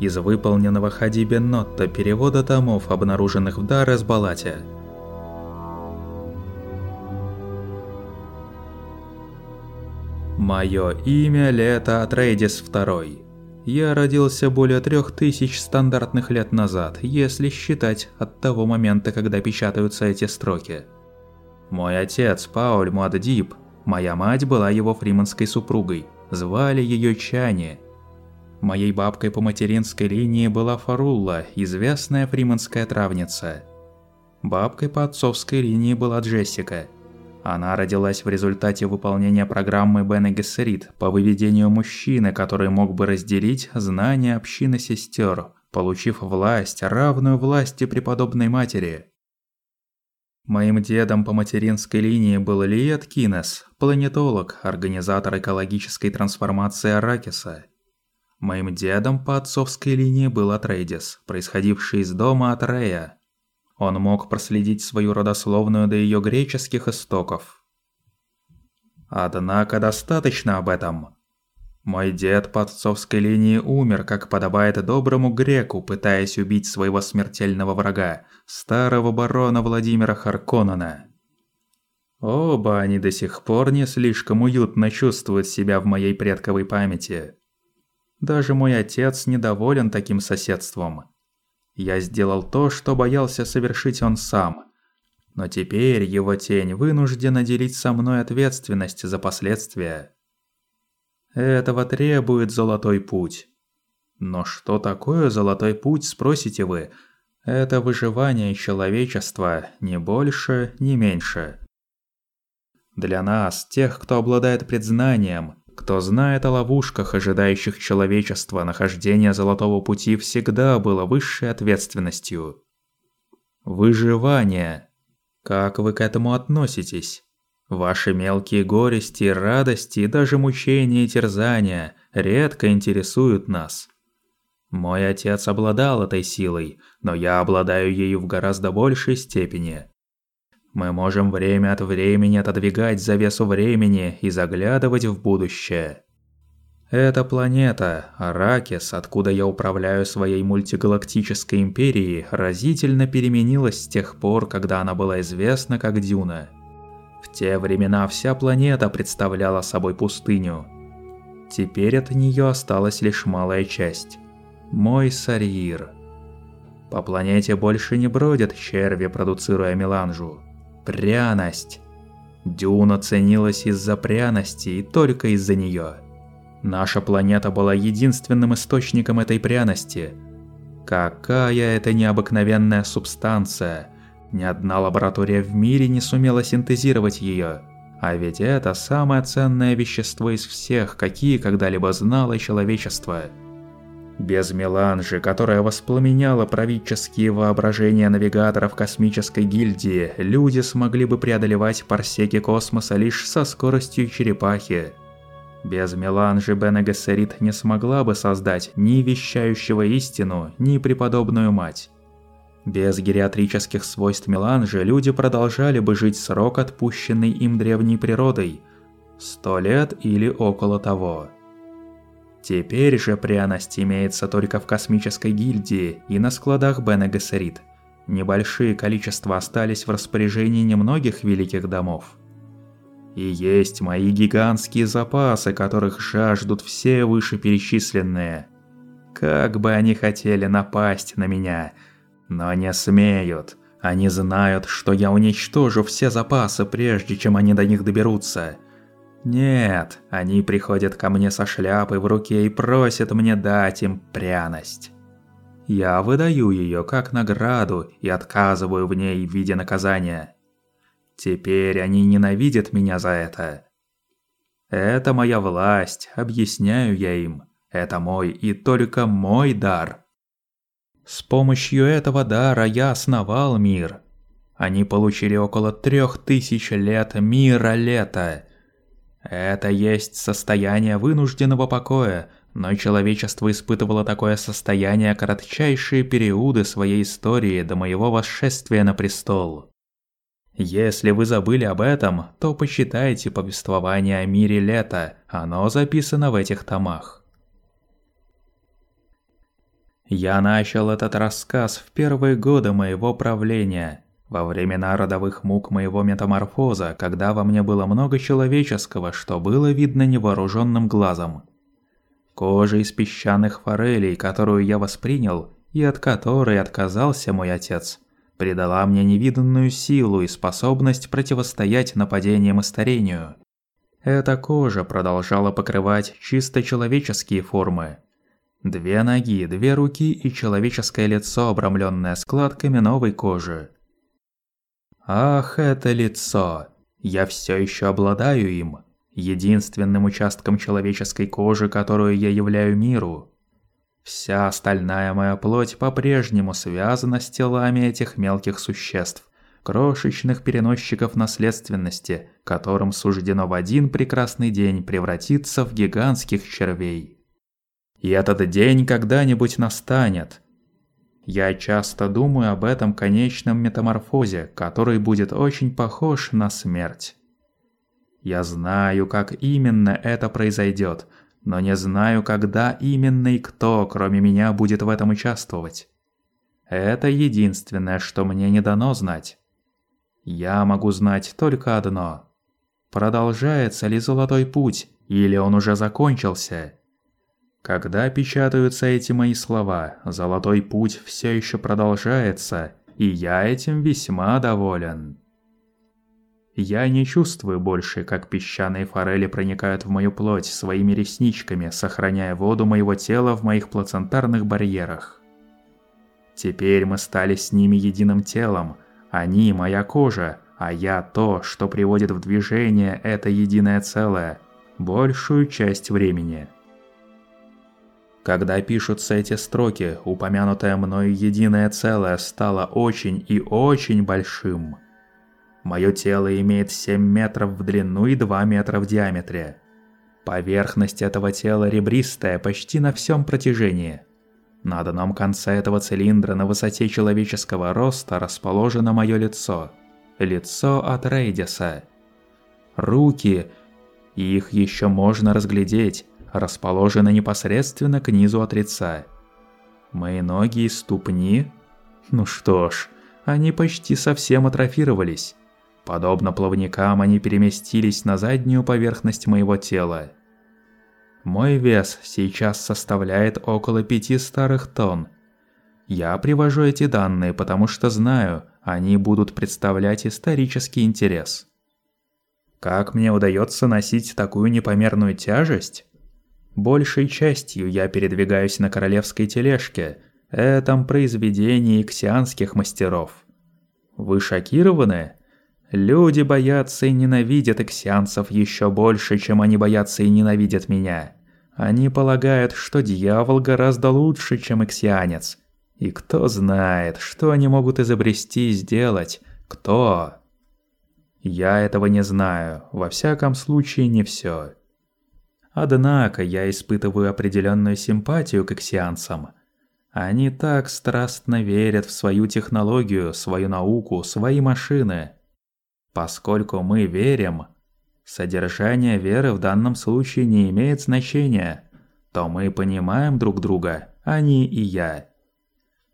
Из выполненного Хади Беннотта перевода томов, обнаруженных в Дар-Эс-Балате. Мое имя Лето Атрейдис II. Я родился более трех тысяч стандартных лет назад, если считать от того момента, когда печатаются эти строки. Мой отец Пауль Муаддиб, моя мать была его фриманской супругой, звали ее Чани. Моей бабкой по материнской линии была Фарулла, известная фриманская травница. Бабкой по отцовской линии была Джессика – она родилась в результате выполнения программы Бене Гессерит по выведению мужчины, который мог бы разделить знания общины сестер, получив власть, равную власти преподобной матери. Моим дедом по материнской линии был Лиет Кинес, планетолог, организатор экологической трансформации Аракиса. Моим дедом по отцовской линии был Атрейдис, происходивший из дома Атрея, он мог проследить свою родословную до ее греческих истоков. Однако достаточно об этом. Мой дед по отцовской линии умер, как подобает доброму греку, пытаясь убить своего смертельного врага, старого барона Владимира Харконнена. Оба они до сих пор не слишком уютно чувствуют себя в моей предковой памяти. Даже мой отец недоволен таким соседством. Я сделал то, что боялся совершить он сам. Но теперь его тень вынуждена делить со мной ответственность за последствия. Этого требует золотой путь. Но что такое золотой путь, спросите вы? Это выживание человечества, ни больше, ни меньше. Для нас, тех, кто обладает предзнанием, кто знает о ловушках, ожидающих человечества, нахождение Золотого Пути всегда было высшей ответственностью. Выживание. Как вы к этому относитесь? Ваши мелкие горести, радости и даже мучения и терзания редко интересуют нас. Мой отец обладал этой силой, но я обладаю ею в гораздо большей степени. Мы можем время от времени отодвигать завесу времени и заглядывать в будущее. Эта планета, Аракис, откуда я управляю своей мультигалактической империей, разительно переменилась с тех пор, когда она была известна как Дюна. В те времена вся планета представляла собой пустыню. Теперь от нее осталась лишь малая часть. Мой Сарьир. По планете больше не бродят черви, продуцируя меланжу. Пряность. Дюна ценилась из-за пряности и только из-за нее. Наша планета была единственным источником этой пряности. Какая это необыкновенная субстанция. Ни одна лаборатория в мире не сумела синтезировать ее. А ведь это самое ценное вещество из всех, какие когда-либо знало человечество. Без меланжи, которая воспламеняла правительские воображения навигаторов космической гильдии, люди смогли бы преодолевать парсеки космоса лишь со скоростью черепахи. Без меланжи Бене Гессерит не смогла бы создать ни вещающего истину, ни преподобную мать. Без гериатрических свойств меланжи люди продолжали бы жить срок, отпущенный им древней природой – сто лет или около того. Теперь же пряность имеется только в космической гильдии и на складах Бене Гессерит. Небольшие количества остались в распоряжении немногих великих домов. И есть мои гигантские запасы, которых жаждут все вышеперечисленные. Как бы они хотели напасть на меня, но не смеют. Они знают, что я уничтожу все запасы, прежде чем они до них доберутся. Нет, они приходят ко мне со шляпой в руке и просят мне дать им пряность. Я выдаю ее как награду и отказываю в ней в виде наказания. Теперь они ненавидят меня за это. Это моя власть, объясняю я им. Это мой и только мой дар. С помощью этого дара я основал мир. Они получили около трех тысяч лет мира лета. Это есть состояние вынужденного покоя, но человечество испытывало такое состояние кратчайшие периоды своей истории до моего восшествия на престол. Если вы забыли об этом, то почитайте повествование о мире лета, оно записано в этих томах. Я начал этот рассказ в первые годы моего правления, во времена родовых мук моего метаморфоза, когда во мне было много человеческого, что было видно невооруженным глазом. Кожа из песчаных форелей, которую я воспринял, и от которой отказался мой отец, придала мне невиданную силу и способность противостоять нападениям и старению. Эта кожа продолжала покрывать чисто человеческие формы, Две ноги, две руки и человеческое лицо, обрамленное складками новой кожи. Ах, это лицо! Я все еще обладаю им. Единственным участком человеческой кожи, которую я являю миру. Вся остальная моя плоть по-прежнему связана с телами этих мелких существ, крошечных переносчиков наследственности, которым суждено в один прекрасный день превратиться в гигантских червей. И этот день когда-нибудь настанет. Я часто думаю об этом конечном метаморфозе, который будет очень похож на смерть. Я знаю, как именно это произойдет, но не знаю, когда именно и кто, кроме меня, будет в этом участвовать. Это единственное, что мне не дано знать. Я могу знать только одно. Продолжается ли золотой путь, или он уже закончился? Когда печатаются эти мои слова, золотой путь все еще продолжается, и я этим весьма доволен. Я не чувствую больше, как песчаные форели проникают в мою плоть своими ресничками, сохраняя воду моего тела в моих плацентарных барьерах. Теперь мы стали с ними единым телом. Они – моя кожа, а я то, что приводит в движение это единое целое, большую часть времени. Когда пишутся эти строки, упомянутое мною единое целое стало очень и очень большим. Мое тело имеет 7 метров в длину и 2 метра в диаметре. Поверхность этого тела ребристая почти на всем протяжении. На одном конце этого цилиндра на высоте человеческого роста расположено мое лицо. Лицо от Рейдиса. Руки, их еще можно разглядеть, расположены непосредственно к низу от лица. Мои ноги и ступни? Ну что ж, они почти совсем атрофировались. Подобно плавникам они переместились на заднюю поверхность моего тела. Мой вес сейчас составляет около пяти старых тонн. Я привожу эти данные, потому что знаю, они будут представлять исторический интерес. Как мне удается носить такую непомерную тяжесть? Большей частью я передвигаюсь на королевской тележке, этом произведении ксианских мастеров. Вы шокированы? Люди боятся и ненавидят иксианцев еще больше, чем они боятся и ненавидят меня. Они полагают, что дьявол гораздо лучше, чем иксианец. И кто знает, что они могут изобрести и сделать? Кто? Я этого не знаю, во всяком случае не все. Однако я испытываю определенную симпатию к эксианцам. Они так страстно верят в свою технологию, свою науку, свои машины. Поскольку мы верим, содержание веры в данном случае не имеет значения, то мы понимаем друг друга, они и я.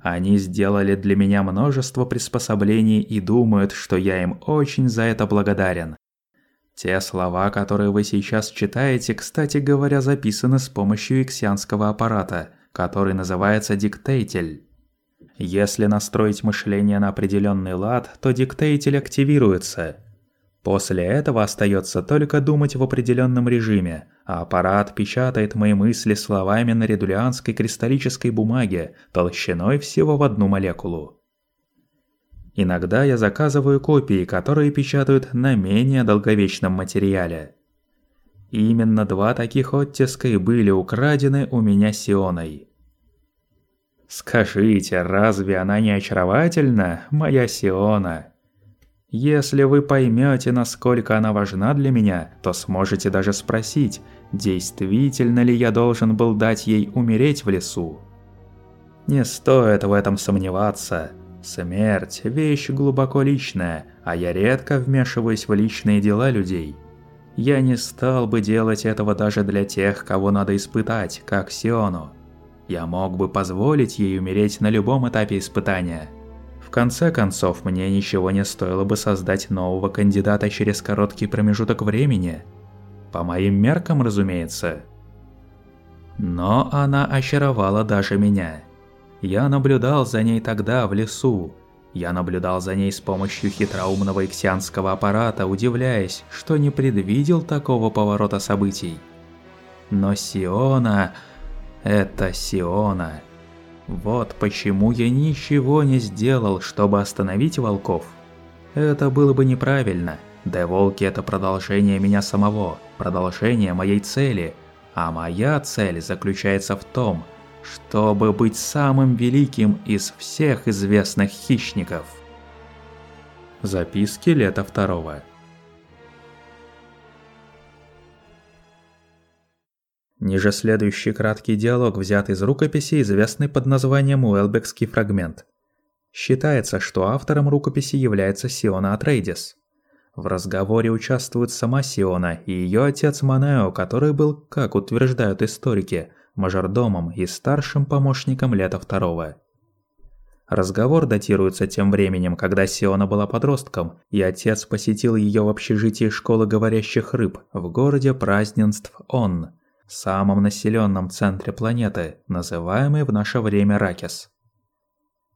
Они сделали для меня множество приспособлений и думают, что я им очень за это благодарен. Те слова, которые вы сейчас читаете, кстати говоря, записаны с помощью иксианского аппарата, который называется диктейтель. Если настроить мышление на определенный лад, то диктейтель активируется. После этого остается только думать в определенном режиме, а аппарат печатает мои мысли словами на редулианской кристаллической бумаге толщиной всего в одну молекулу. Иногда я заказываю копии, которые печатают на менее долговечном материале. Именно два таких оттиска и были украдены у меня Сионой. Скажите, разве она не очаровательна, моя Сиона? Если вы поймете, насколько она важна для меня, то сможете даже спросить, действительно ли я должен был дать ей умереть в лесу. Не стоит в этом сомневаться. Смерть – вещь глубоко личная, а я редко вмешиваюсь в личные дела людей. Я не стал бы делать этого даже для тех, кого надо испытать, как Сиону. Я мог бы позволить ей умереть на любом этапе испытания. В конце концов, мне ничего не стоило бы создать нового кандидата через короткий промежуток времени. По моим меркам, разумеется. Но она очаровала даже меня. Я наблюдал за ней тогда в лесу. Я наблюдал за ней с помощью хитроумного иксианского аппарата, удивляясь, что не предвидел такого поворота событий. Но Сиона... Это Сиона. Вот почему я ничего не сделал, чтобы остановить волков. Это было бы неправильно. Да волки это продолжение меня самого, продолжение моей цели. А моя цель заключается в том, чтобы быть самым великим из всех известных хищников. Записки лета второго. Ниже следующий краткий диалог взят из рукописи, известный под названием Уэлбекский фрагмент. Считается, что автором рукописи является Сиона Атрейдис. В разговоре участвует сама Сиона и ее отец Манео, который был, как утверждают историки, мажордомом и старшим помощником Лета II. Разговор датируется тем временем, когда Сиона была подростком, и отец посетил ее в общежитии школы говорящих рыб в городе празднеств Он, самом населенном центре планеты, называемый в наше время Ракес.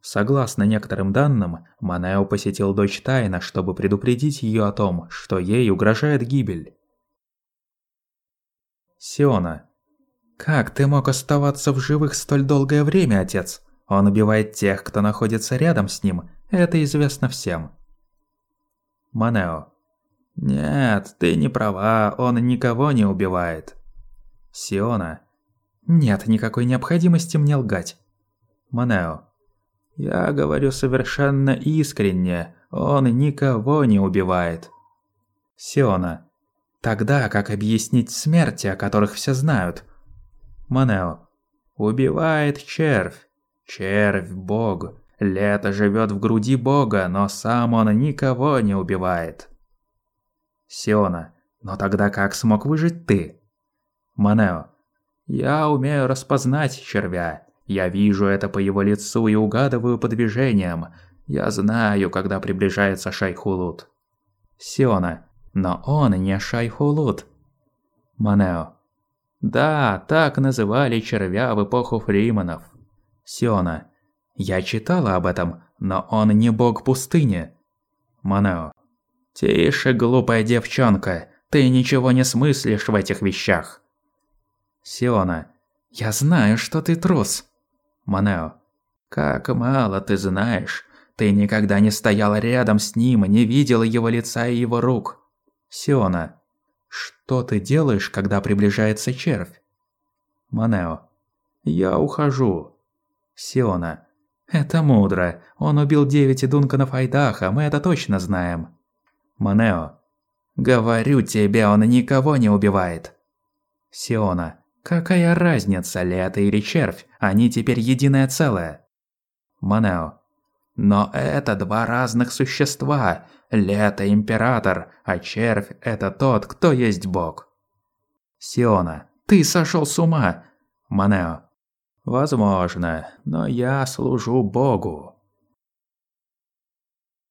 Согласно некоторым данным, Манео посетил дочь тайно, чтобы предупредить ее о том, что ей угрожает гибель. Сиона, «Как ты мог оставаться в живых столь долгое время, отец? Он убивает тех, кто находится рядом с ним, это известно всем». Манео. «Нет, ты не права, он никого не убивает». Сиона. «Нет никакой необходимости мне лгать». Манео. «Я говорю совершенно искренне, он никого не убивает». Сиона. «Тогда как объяснить смерти, о которых все знают?» Манео. Убивает червь. Червь – бог. Лето живет в груди бога, но сам он никого не убивает. Сиона. Но тогда как смог выжить ты? Манео. Я умею распознать червя. Я вижу это по его лицу и угадываю по движениям. Я знаю, когда приближается Шайхулут. Сиона. Но он не Шайхулут. Манео. Да, так называли червя в эпоху фриманов. Сиона. Я читала об этом, но он не бог пустыни. Манео. Тише, глупая девчонка, ты ничего не смыслишь в этих вещах. Сиона. Я знаю, что ты трус. Манео. Как мало ты знаешь. Ты никогда не стояла рядом с ним, не видела его лица и его рук. Сиона. «Что ты делаешь, когда приближается червь?» Манео. «Я ухожу». Сиона. «Это мудро. Он убил девять Дунканов Айдаха, мы это точно знаем». Манео. «Говорю тебе, он никого не убивает». Сиона. «Какая разница, лето или червь? Они теперь единое целое». Манео. «Но это два разных существа. Лето – император, а червь – это тот, кто есть бог. Сиона, ты сошел с ума. Манео. Возможно, но я служу богу.